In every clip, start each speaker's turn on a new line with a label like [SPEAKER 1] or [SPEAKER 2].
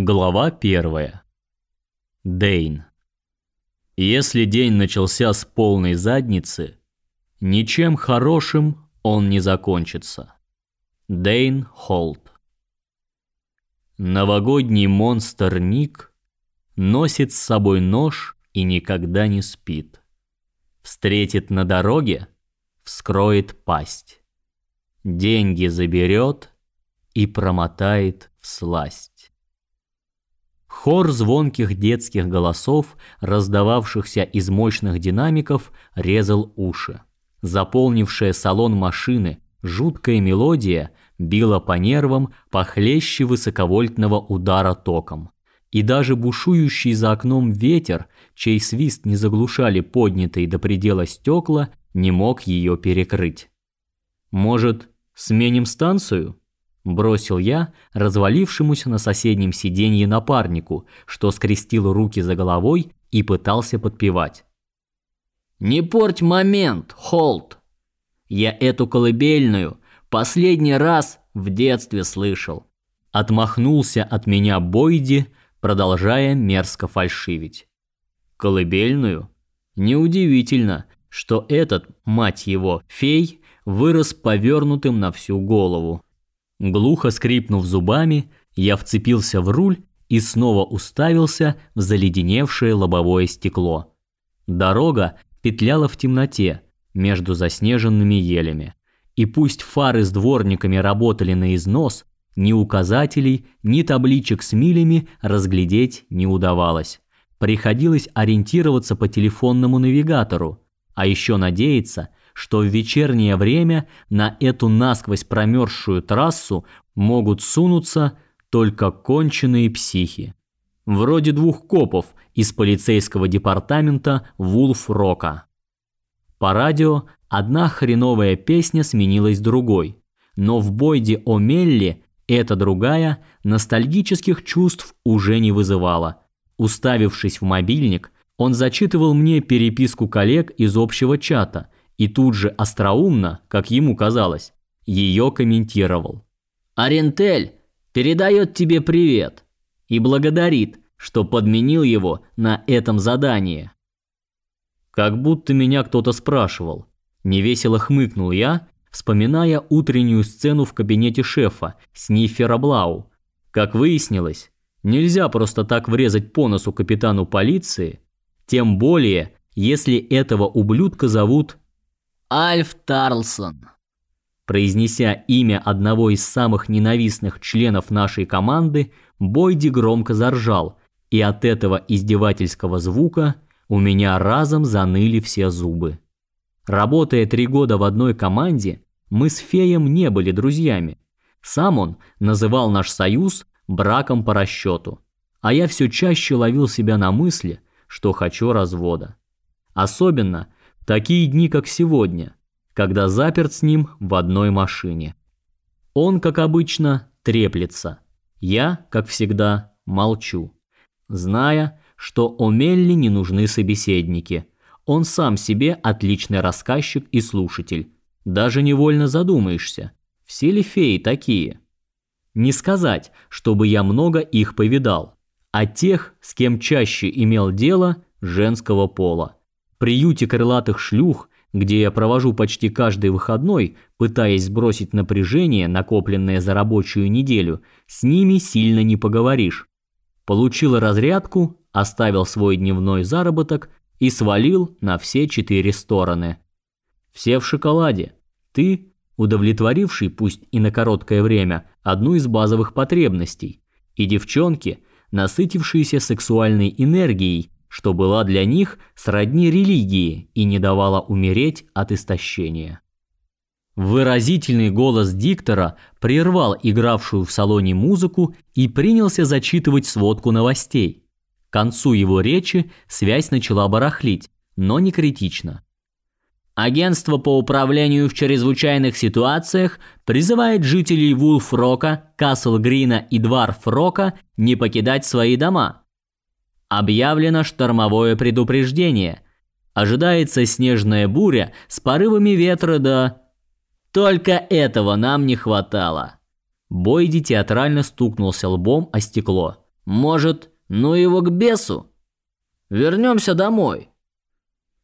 [SPEAKER 1] Глава первая. Дейн. Если день начался с полной задницы, ничем хорошим он не закончится. Дейн Холт. Новогодний монстр Ник носит с собой нож и никогда не спит. Встретит на дороге, вскроет пасть. Деньги заберет и промотает в сласть. Хор звонких детских голосов, раздававшихся из мощных динамиков, резал уши. Заполнившая салон машины жуткая мелодия била по нервам похлеще высоковольтного удара током. И даже бушующий за окном ветер, чей свист не заглушали поднятые до предела стекла, не мог ее перекрыть. Может, сменим станцию? Бросил я развалившемуся на соседнем сиденье напарнику, что скрестил руки за головой и пытался подпевать.
[SPEAKER 2] Не порть момент, Холт. Я эту колыбельную последний раз в детстве слышал.
[SPEAKER 1] Отмахнулся от меня Бойди, продолжая мерзко фальшивить. Колыбельную? Неудивительно, что этот, мать его, фей, вырос повернутым на всю голову. Глухо скрипнув зубами, я вцепился в руль и снова уставился в заледеневшее лобовое стекло. Дорога петляла в темноте между заснеженными елями. И пусть фары с дворниками работали на износ, ни указателей, ни табличек с милями разглядеть не удавалось. Приходилось ориентироваться по телефонному навигатору, а еще надеяться, что в вечернее время на эту насквозь промерзшую трассу могут сунуться только конченые психи. Вроде двух копов из полицейского департамента Вулф-Рока. По радио одна хреновая песня сменилась другой, но в Бойде о Мелли эта другая ностальгических чувств уже не вызывала. Уставившись в мобильник, он зачитывал мне переписку коллег из общего чата – и тут же остроумно, как ему казалось, ее комментировал.
[SPEAKER 2] «Арентель передает тебе привет и благодарит, что подменил его на этом задании».
[SPEAKER 1] Как будто меня кто-то спрашивал. Невесело хмыкнул я, вспоминая утреннюю сцену в кабинете шефа Снифера Блау. Как выяснилось, нельзя просто так врезать по носу капитану полиции, тем более, если этого ублюдка зовут
[SPEAKER 2] Альф Тарлсон.
[SPEAKER 1] Произнеся имя одного из самых ненавистных членов нашей команды, Бойди громко заржал, и от этого издевательского звука у меня разом заныли все зубы. Работая три года в одной команде, мы с Феем не были друзьями. Сам он называл наш союз браком по расчету, а я все чаще ловил себя на мысли, что хочу развода. Особенно – Такие дни, как сегодня, когда заперт с ним в одной машине. Он, как обычно, треплется. Я, как всегда, молчу, зная, что о Мелли не нужны собеседники. Он сам себе отличный рассказчик и слушатель. Даже невольно задумаешься, все ли феи такие? Не сказать, чтобы я много их повидал, а тех, с кем чаще имел дело, женского пола приюте крылатых шлюх, где я провожу почти каждый выходной, пытаясь сбросить напряжение, накопленное за рабочую неделю, с ними сильно не поговоришь. Получил разрядку, оставил свой дневной заработок и свалил на все четыре стороны. Все в шоколаде. Ты, удовлетворивший, пусть и на короткое время, одну из базовых потребностей, и девчонки, насытившиеся сексуальной энергией, что была для них сродни религии и не давала умереть от истощения. Выразительный голос диктора прервал игравшую в салоне музыку и принялся зачитывать сводку новостей. К концу его речи связь начала барахлить, но не критично.
[SPEAKER 2] Агентство по управлению в чрезвычайных ситуациях призывает жителей Вулф-Рока, Касл-Грина и Дварф-Рока не покидать свои дома. Объявлено штормовое предупреждение. Ожидается снежная буря с порывами ветра до... Только этого нам не хватало.
[SPEAKER 1] Бойди театрально стукнулся лбом о стекло.
[SPEAKER 2] Может, ну его к бесу? Вернемся домой.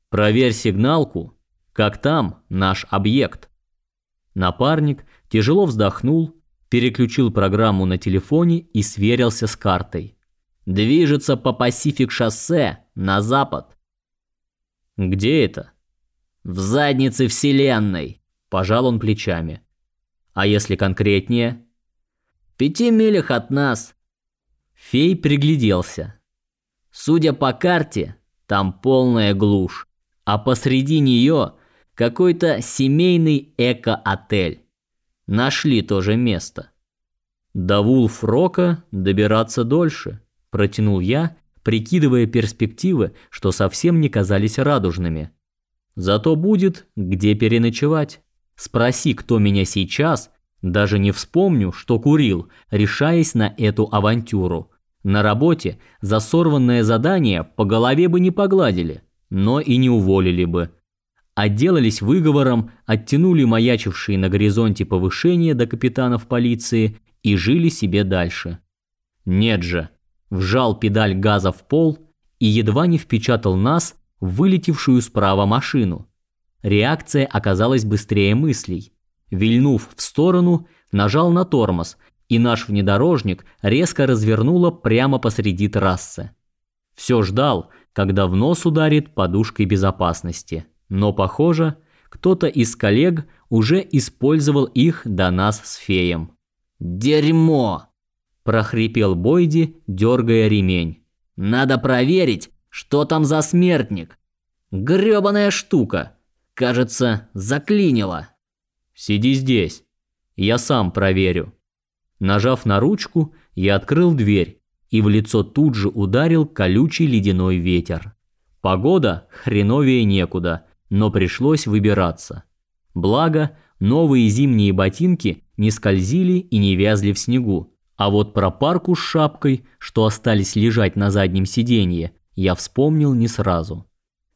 [SPEAKER 1] Проверь сигналку, как там наш объект. Напарник тяжело вздохнул, переключил программу на телефоне и сверился с картой.
[SPEAKER 2] Движется по Пасифик-шоссе на запад.
[SPEAKER 1] Где это?
[SPEAKER 2] В заднице вселенной,
[SPEAKER 1] пожал он плечами. А если конкретнее?
[SPEAKER 2] В пяти милях от нас.
[SPEAKER 1] Фей пригляделся.
[SPEAKER 2] Судя по карте, там полная глушь, а посреди нее какой-то семейный эко-отель. Нашли то же место.
[SPEAKER 1] До Вулфрока добираться дольше, протянул я, прикидывая перспективы, что совсем не казались радужными. Зато будет где переночевать. Спроси, кто меня сейчас, даже не вспомню, что курил, решаясь на эту авантюру. На работе за сорванное задание по голове бы не погладили, но и не уволили бы. Отделались выговором, оттянули маячившие на горизонте повышения до капитанов полиции и жили себе дальше. Нет же, вжал педаль газа в пол и едва не впечатал нас в вылетевшую справа машину. Реакция оказалась быстрее мыслей. Вильнув в сторону, нажал на тормоз и наш внедорожник резко развернуло прямо посреди трассы. Все ждал, когда в нос ударит подушкой безопасности, но, похоже, кто-то из коллег уже использовал их до нас с феем.
[SPEAKER 2] «Дерьмо!»
[SPEAKER 1] – прохрипел Бойди, дергая ремень.
[SPEAKER 2] «Надо проверить, что там за смертник. Грёбаная штука. Кажется, заклинило».
[SPEAKER 1] «Сиди здесь, я сам проверю». Нажав на ручку, я открыл дверь, и в лицо тут же ударил колючий ледяной ветер. Погода хреновее некуда, но пришлось выбираться. Благо, новые зимние ботинки не скользили и не вязли в снегу. А вот про парку с шапкой, что остались лежать на заднем сиденье, я вспомнил не сразу.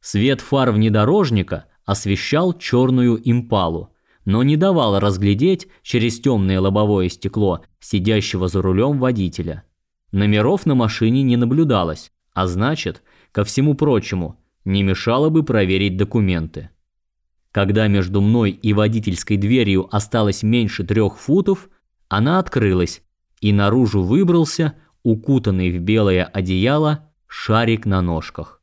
[SPEAKER 1] Свет фар внедорожника освещал черную импалу, но не давал разглядеть через темное лобовое стекло сидящего за рулем водителя. Номеров на машине не наблюдалось, а значит, ко всему прочему, не мешало бы проверить документы. Когда между мной и водительской дверью осталось меньше трех футов, она открылась, и наружу выбрался, укутанный в белое одеяло, шарик на ножках.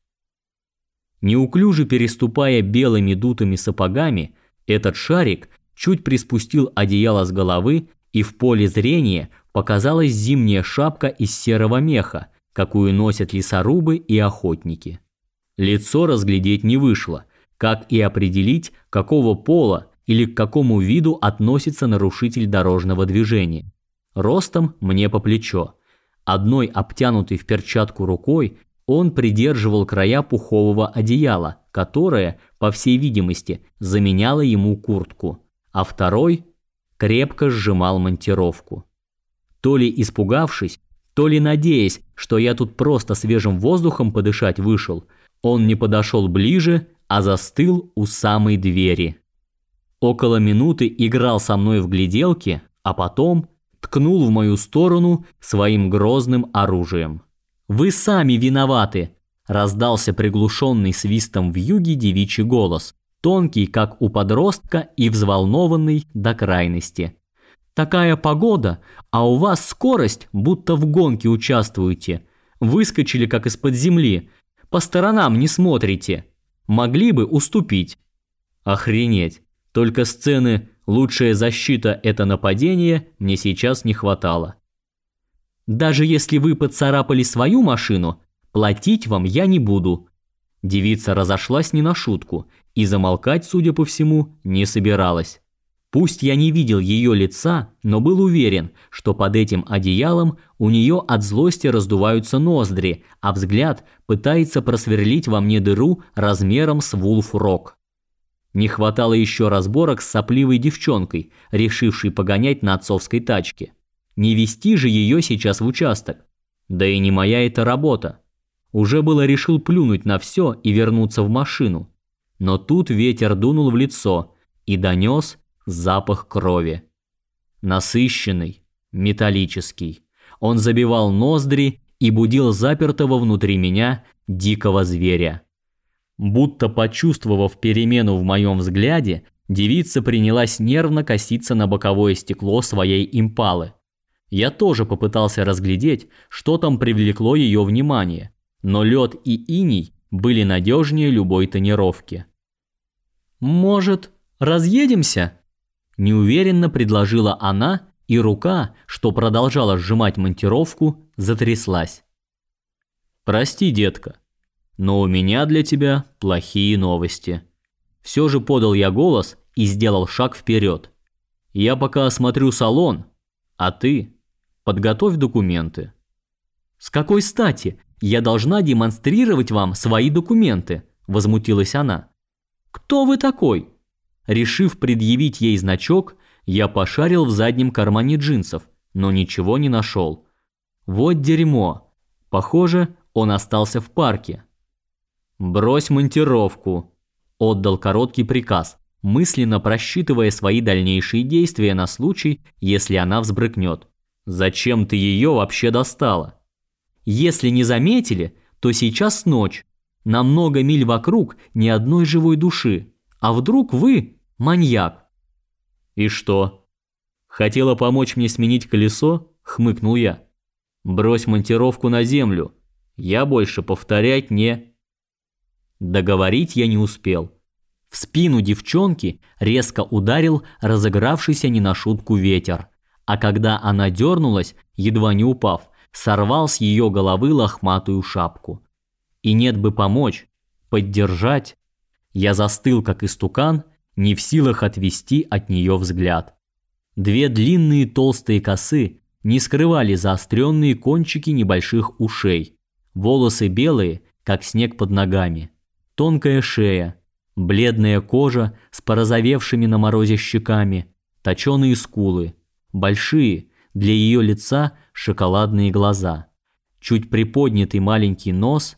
[SPEAKER 1] Неуклюже переступая белыми дутыми сапогами, этот шарик чуть приспустил одеяло с головы, и в поле зрения показалась зимняя шапка из серого меха, какую носят лесорубы и охотники. Лицо разглядеть не вышло, как и определить, какого пола или к какому виду относится нарушитель дорожного движения. Ростом мне по плечо. Одной обтянутой в перчатку рукой он придерживал края пухового одеяла, которое, по всей видимости, заменяло ему куртку а второй крепко сжимал монтировку. То ли испугавшись, то ли надеясь, что я тут просто свежим воздухом подышать вышел, он не подошел ближе, а застыл у самой двери. Около минуты играл со мной в гляделки, а потом ткнул в мою сторону своим грозным оружием. «Вы сами виноваты!» – раздался приглушенный свистом в юге девичий голос тонкий, как у подростка, и взволнованный до крайности. Такая погода, а у вас скорость, будто в гонке участвуете. Выскочили как из-под земли. По сторонам не смотрите. Могли бы уступить. Охренеть. Только сцены «Лучшая защита – это нападение» мне сейчас не хватало. Даже если вы поцарапали свою машину, платить вам я не буду. Девица разошлась не на шутку и замолкать, судя по всему, не собиралась. Пусть я не видел ее лица, но был уверен, что под этим одеялом у нее от злости раздуваются ноздри, а взгляд пытается просверлить во мне дыру размером с вулф-рок. Не хватало еще разборок с сопливой девчонкой, решившей погонять на отцовской тачке. Не вести же ее сейчас в участок. Да и не моя это работа. Уже было решил плюнуть на все и вернуться в машину. Но тут ветер дунул в лицо и донес запах крови. Насыщенный, металлический. Он забивал ноздри, и будил запертого внутри меня дикого зверя. Будто почувствовав перемену в моем взгляде, девица принялась нервно коситься на боковое стекло своей импалы. Я тоже попытался разглядеть, что там привлекло ее внимание, но лед и иней были надежнее любой тонировки. «Может, разъедемся?» Неуверенно предложила она, и рука, что продолжала сжимать монтировку, затряслась. «Прости, детка, но у меня для тебя плохие новости». Все же подал я голос и сделал шаг вперед. «Я пока осмотрю салон, а ты подготовь документы». «С какой стати я должна демонстрировать вам свои документы?» – возмутилась она. «Кто вы такой?» Решив предъявить ей значок, я пошарил в заднем кармане джинсов, но ничего не нашел. Вот дерьмо. Похоже, он остался в парке. «Брось монтировку», – отдал короткий приказ, мысленно просчитывая свои дальнейшие действия на случай, если она взбрыкнет. «Зачем ты ее вообще достала?» «Если не заметили, то сейчас ночь. На много миль вокруг ни одной живой души. А вдруг вы маньяк?» «И что?» «Хотела помочь мне сменить колесо?» – хмыкнул я. «Брось монтировку на землю. Я больше повторять не...» Договорить я не успел. В спину девчонки резко ударил разыгравшийся не на шутку ветер, а когда она дернулась, едва не упав, сорвал с ее головы лохматую шапку. И нет бы помочь, поддержать. Я застыл, как истукан, не в силах отвести от нее взгляд. Две длинные толстые косы не скрывали заостренные кончики небольших ушей. Волосы белые, как снег под ногами. Тонкая шея, бледная кожа с порозовевшими на морозе щеками, точеные скулы, большие, для ее лица шоколадные глаза, чуть приподнятый маленький нос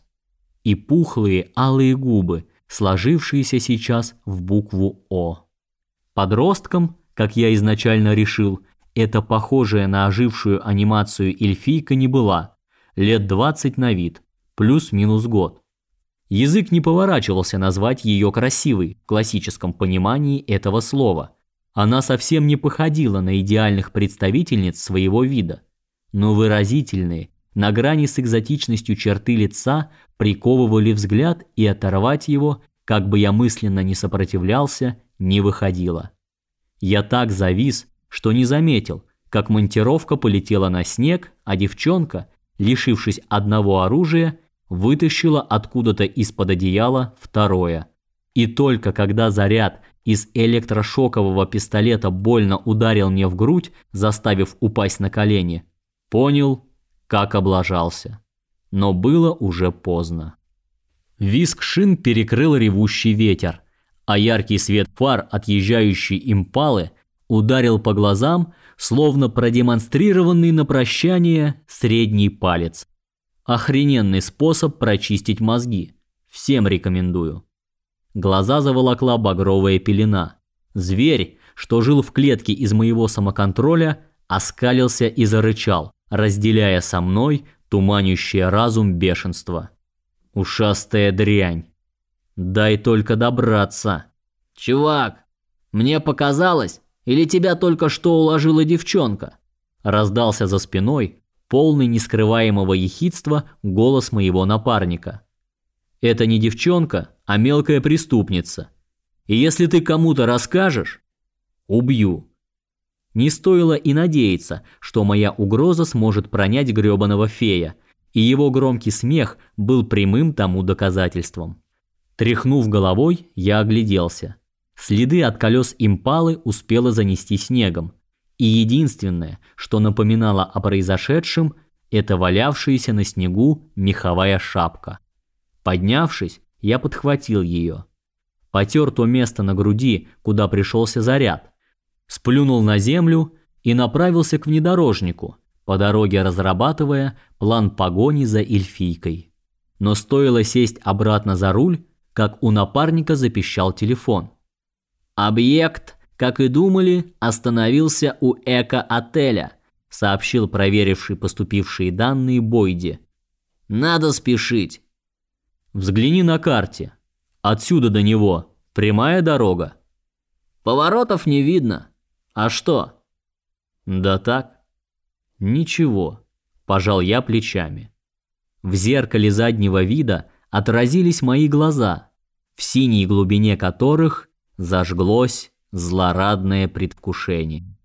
[SPEAKER 1] и пухлые алые губы, сложившиеся сейчас в букву О. Подростком, как я изначально решил, эта похожая на ожившую анимацию эльфийка не была, лет 20 на вид, плюс-минус год. Язык не поворачивался назвать ее красивой в классическом понимании этого слова. Она совсем не походила на идеальных представительниц своего вида, но выразительные, на грани с экзотичностью черты лица приковывали взгляд и оторвать его, как бы я мысленно не сопротивлялся, не выходило. Я так завис, что не заметил, как монтировка полетела на снег, а девчонка, лишившись одного оружия, вытащила откуда-то из-под одеяла второе. И только когда заряд из электрошокового пистолета больно ударил мне в грудь, заставив упасть на колени, понял, как облажался. Но было уже поздно. Виск шин перекрыл ревущий ветер, а яркий свет фар отъезжающей импалы ударил по глазам, словно продемонстрированный на прощание средний палец. Охрененный способ прочистить мозги. Всем рекомендую. Глаза заволокла багровая пелена. Зверь, что жил в клетке из моего самоконтроля, оскалился и зарычал, разделяя со мной туманящее разум бешенство. Ушастая дрянь. Дай только добраться.
[SPEAKER 2] Чувак, мне показалось, или тебя только что уложила девчонка?
[SPEAKER 1] Раздался за спиной полный нескрываемого ехидства голос моего напарника. Это не девчонка, а мелкая преступница. И если ты кому-то расскажешь, убью. Не стоило и надеяться, что моя угроза сможет пронять грёбаного фея, и его громкий смех был прямым тому доказательством. Тряхнув головой, я огляделся. Следы от колес импалы успело занести снегом, и единственное, что напоминало о произошедшем, это валявшаяся на снегу меховая шапка. Поднявшись, я подхватил ее. Потер то место на груди, куда пришелся заряд. Сплюнул на землю и направился к внедорожнику, по дороге разрабатывая план погони за эльфийкой. Но стоило сесть обратно за руль, как у напарника запищал телефон.
[SPEAKER 2] «Объект как и думали, остановился у эко-отеля, сообщил проверивший поступившие данные Бойди. Надо спешить.
[SPEAKER 1] Взгляни на карте. Отсюда до него прямая дорога.
[SPEAKER 2] Поворотов не видно. А что?
[SPEAKER 1] Да так. Ничего. Пожал я плечами. В зеркале заднего вида отразились мои глаза, в синей глубине которых зажглось злорадное предвкушение.